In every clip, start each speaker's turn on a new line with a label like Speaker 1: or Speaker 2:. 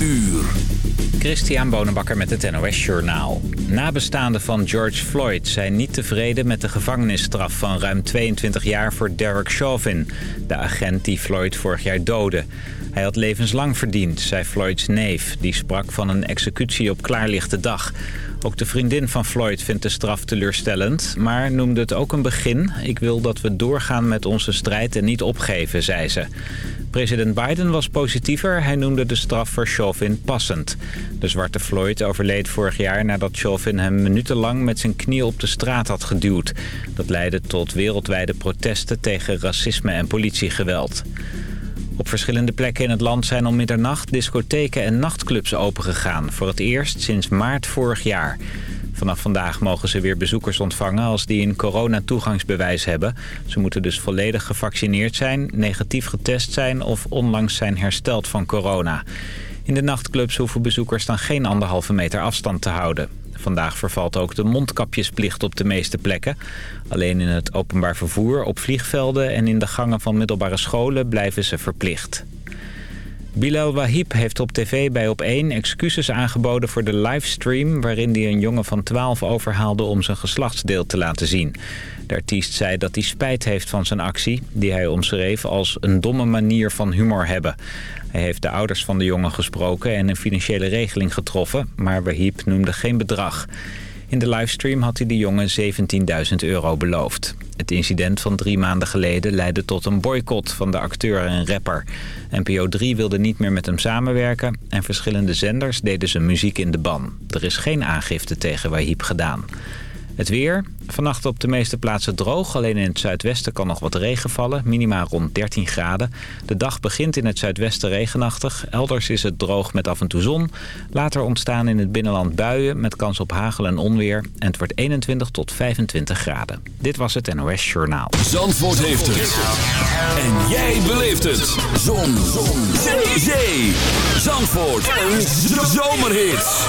Speaker 1: uur.
Speaker 2: Christian Bonenbakker met het NOS Journaal. Nabestaanden van George Floyd zijn niet tevreden met de gevangenisstraf van ruim 22 jaar voor Derek Chauvin, de agent die Floyd vorig jaar doodde. Hij had levenslang verdiend, zei Floyds neef, die sprak van een executie op klaarlichte dag. Ook de vriendin van Floyd vindt de straf teleurstellend, maar noemde het ook een begin. Ik wil dat we doorgaan met onze strijd en niet opgeven, zei ze. President Biden was positiever. Hij noemde de straf voor Chauvin passend. De zwarte Floyd overleed vorig jaar nadat Chauvin hem minutenlang met zijn knie op de straat had geduwd. Dat leidde tot wereldwijde protesten tegen racisme en politiegeweld. Op verschillende plekken in het land zijn om middernacht discotheken en nachtclubs opengegaan. Voor het eerst sinds maart vorig jaar. Vanaf vandaag mogen ze weer bezoekers ontvangen als die een coronatoegangsbewijs hebben. Ze moeten dus volledig gevaccineerd zijn, negatief getest zijn of onlangs zijn hersteld van corona. In de nachtclubs hoeven bezoekers dan geen anderhalve meter afstand te houden. Vandaag vervalt ook de mondkapjesplicht op de meeste plekken. Alleen in het openbaar vervoer, op vliegvelden en in de gangen van middelbare scholen blijven ze verplicht. Bilal Wahib heeft op tv bij Op1 excuses aangeboden voor de livestream... waarin hij een jongen van 12 overhaalde om zijn geslachtsdeel te laten zien. De artiest zei dat hij spijt heeft van zijn actie... die hij omschreef als een domme manier van humor hebben. Hij heeft de ouders van de jongen gesproken en een financiële regeling getroffen... maar Wahib noemde geen bedrag. In de livestream had hij de jongen 17.000 euro beloofd. Het incident van drie maanden geleden leidde tot een boycott van de acteur en rapper. NPO 3 wilde niet meer met hem samenwerken... en verschillende zenders deden zijn muziek in de ban. Er is geen aangifte tegen Wahib gedaan. Het weer. Vannacht op de meeste plaatsen droog. Alleen in het zuidwesten kan nog wat regen vallen. Minima rond 13 graden. De dag begint in het zuidwesten regenachtig. Elders is het droog met af en toe zon. Later ontstaan in het binnenland buien met kans op hagel en onweer. En het wordt 21 tot 25 graden. Dit was het NOS Journaal.
Speaker 1: Zandvoort heeft het. En jij beleeft het. Zon. zon. Zee. Zandvoort. Een zomerhit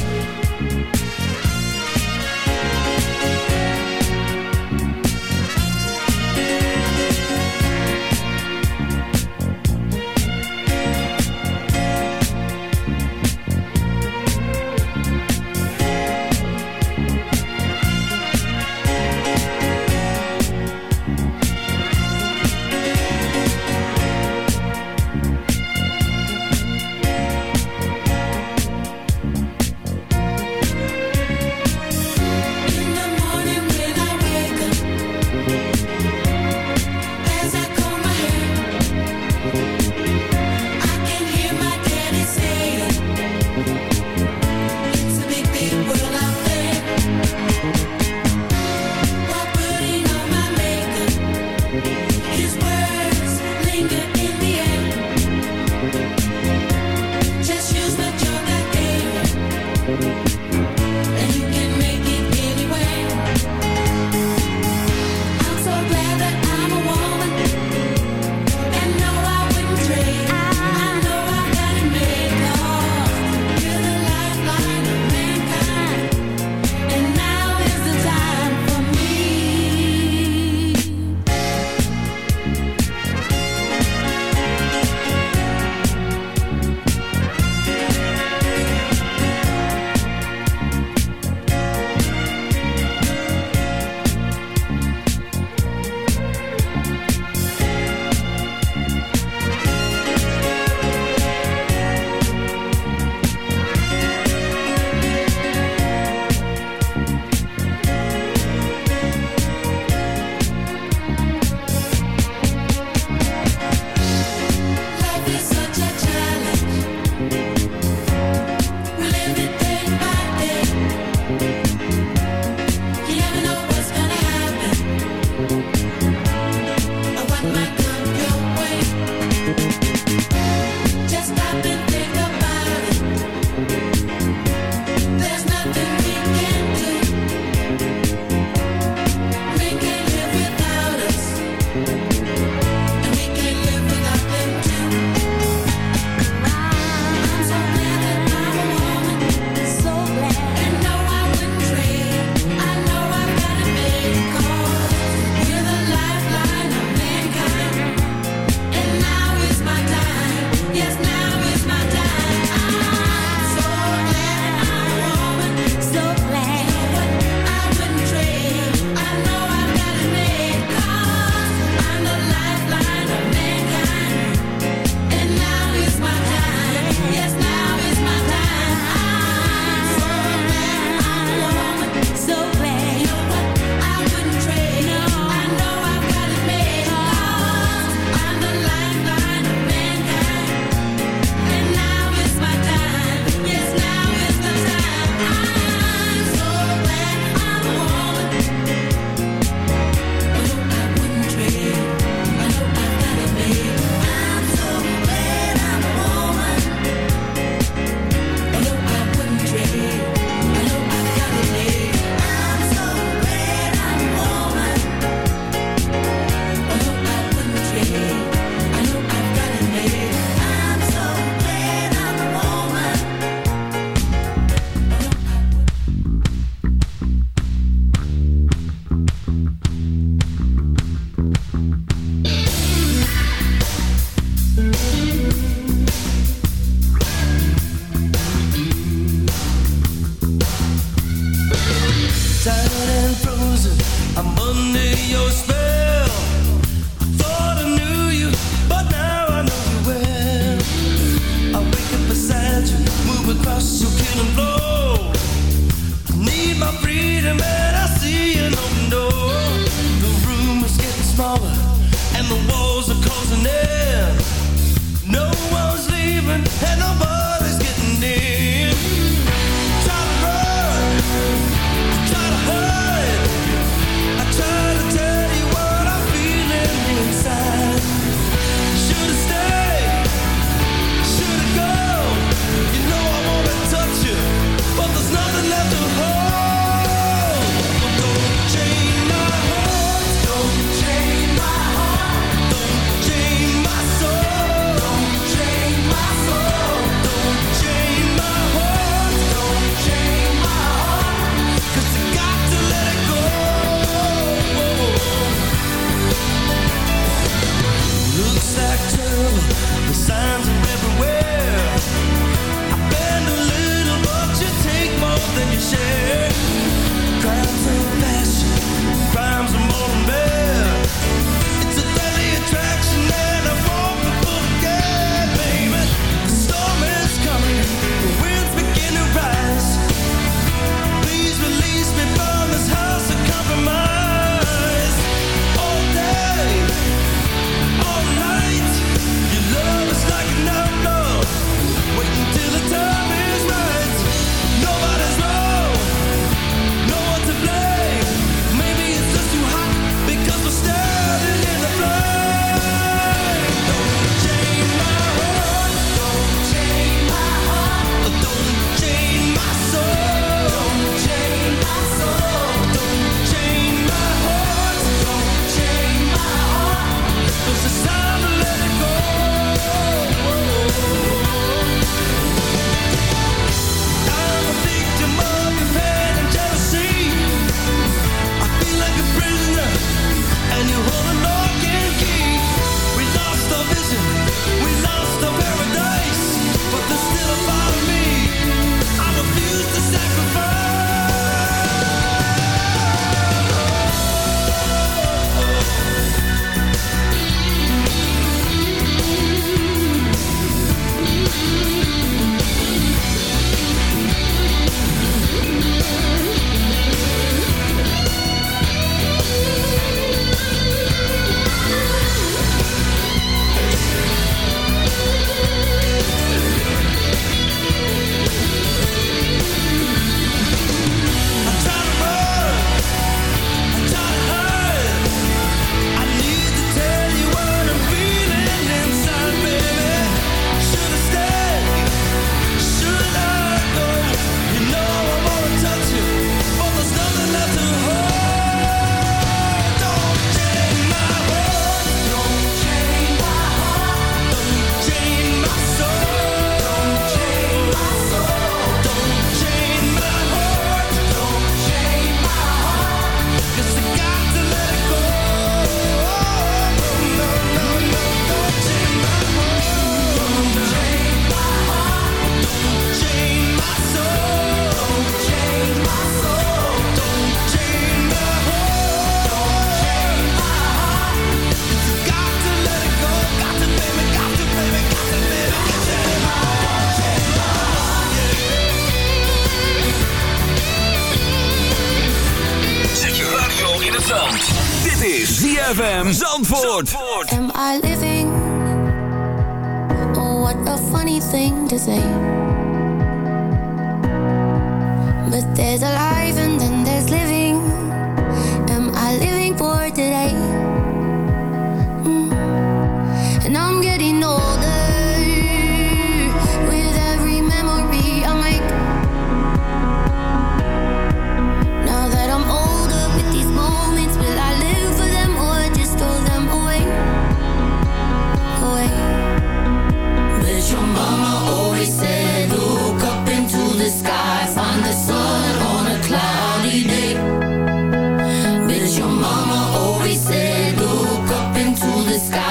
Speaker 3: the sky.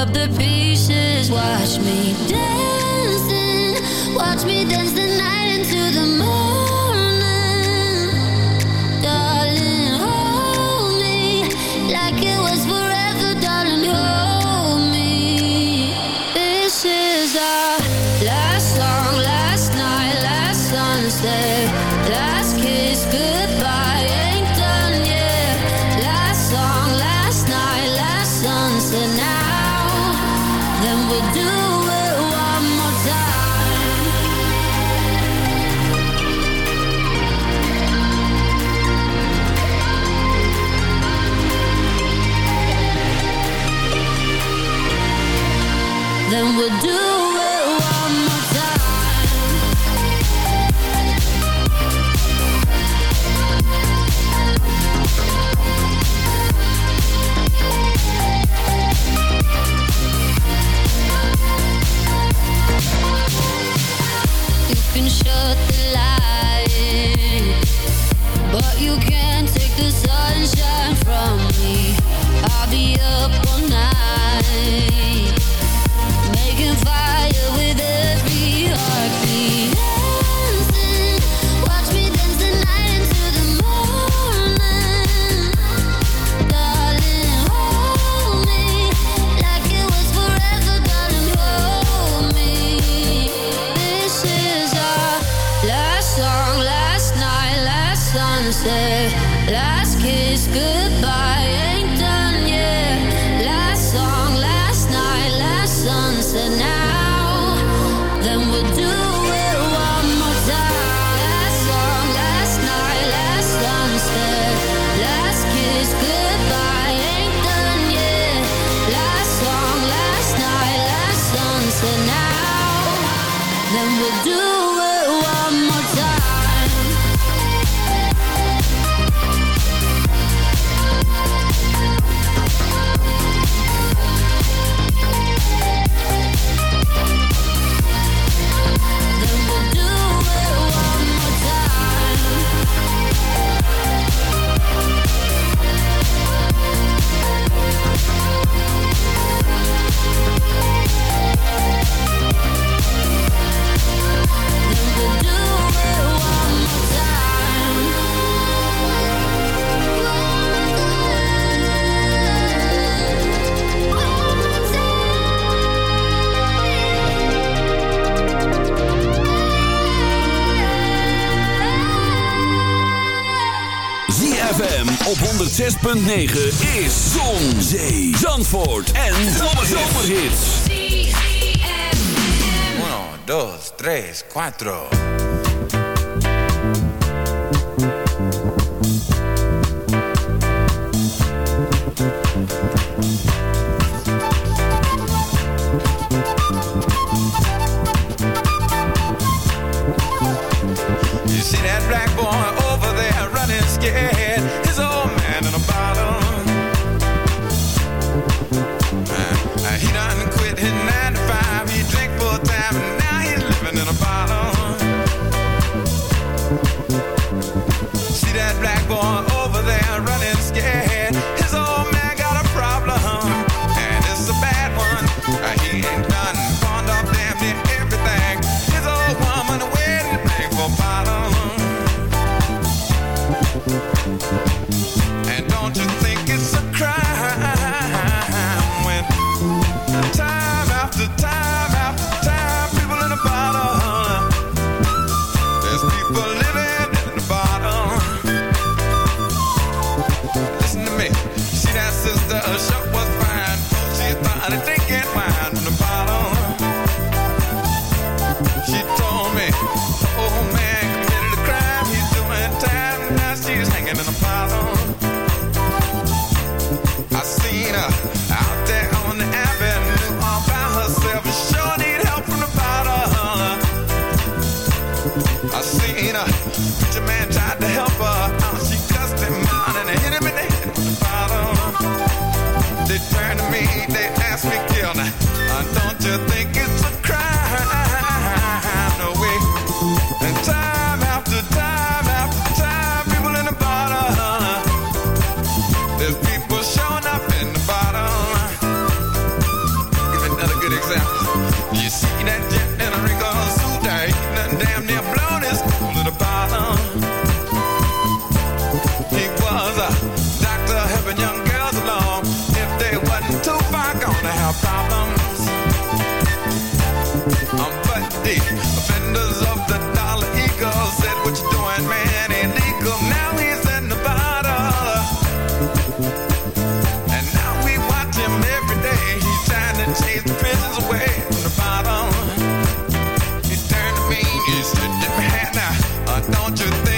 Speaker 4: up the pieces. Watch me. 106.9 is Zon, Zee, Zandvoort en Zomerhits. 1, 2, 3, 4. different hat now. Don't you think?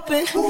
Speaker 4: open.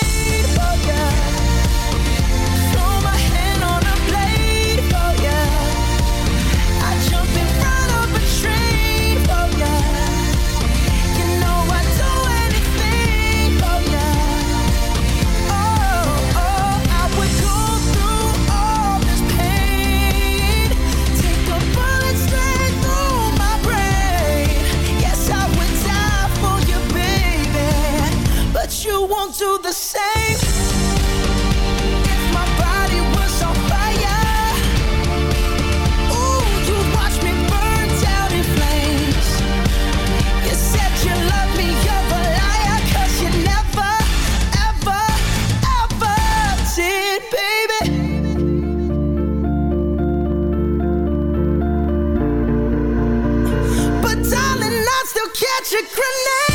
Speaker 1: electric grenade.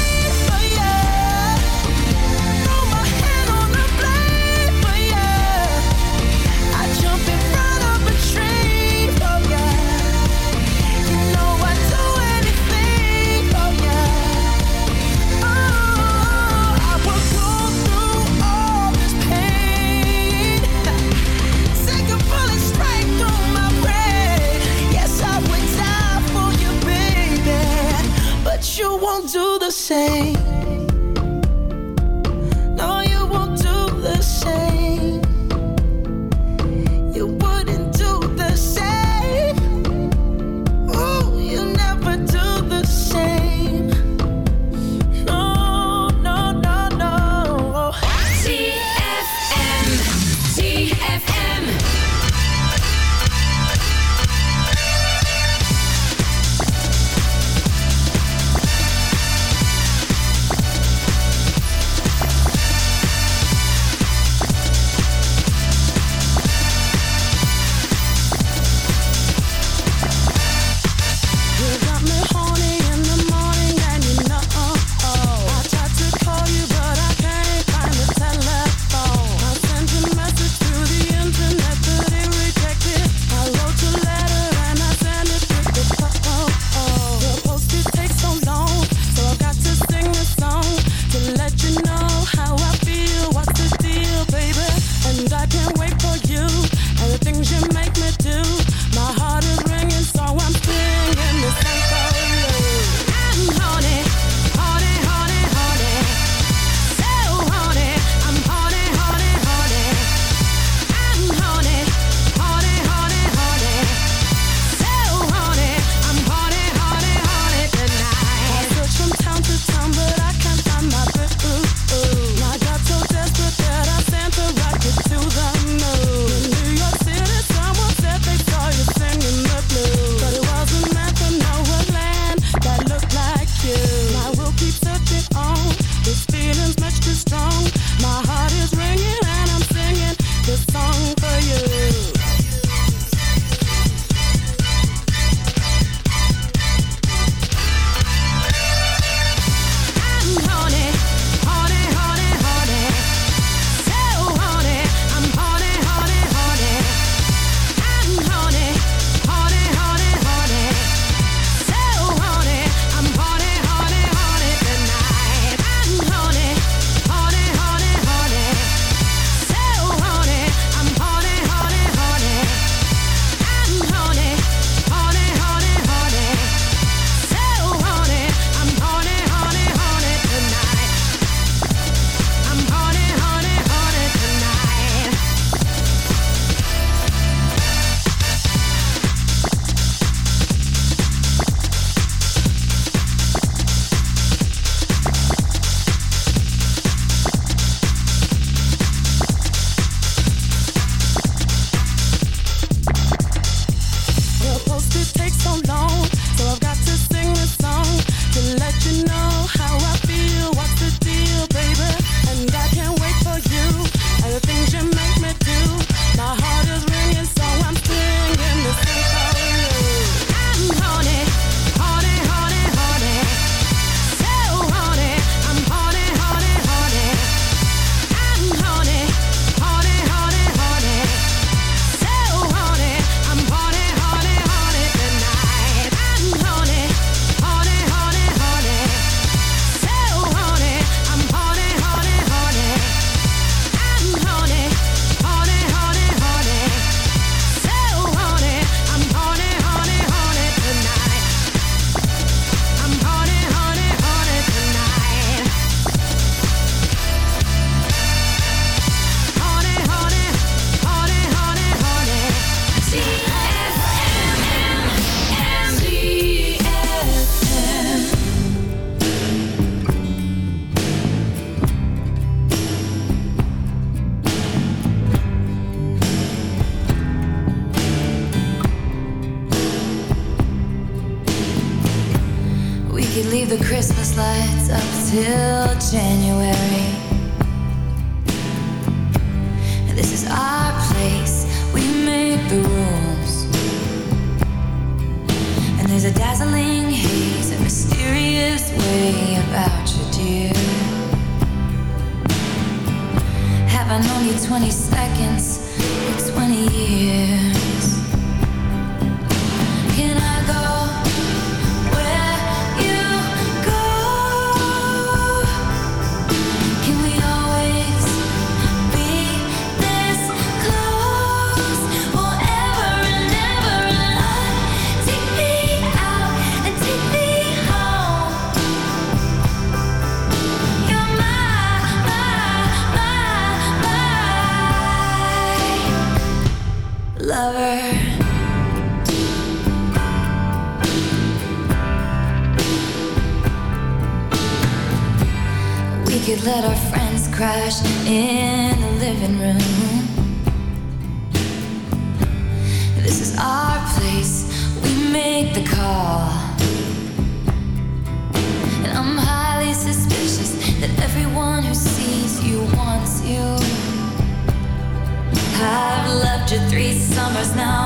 Speaker 5: numbers now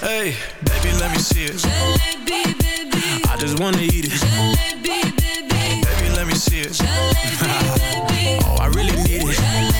Speaker 6: Hey, baby, let me see it.
Speaker 7: Jalebi, baby.
Speaker 8: I just wanna eat it.
Speaker 7: Jalebi, baby.
Speaker 8: Baby, let me see it.
Speaker 7: Jalebi, baby.
Speaker 8: Oh, I really need it.
Speaker 7: Jalebi,